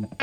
Bye.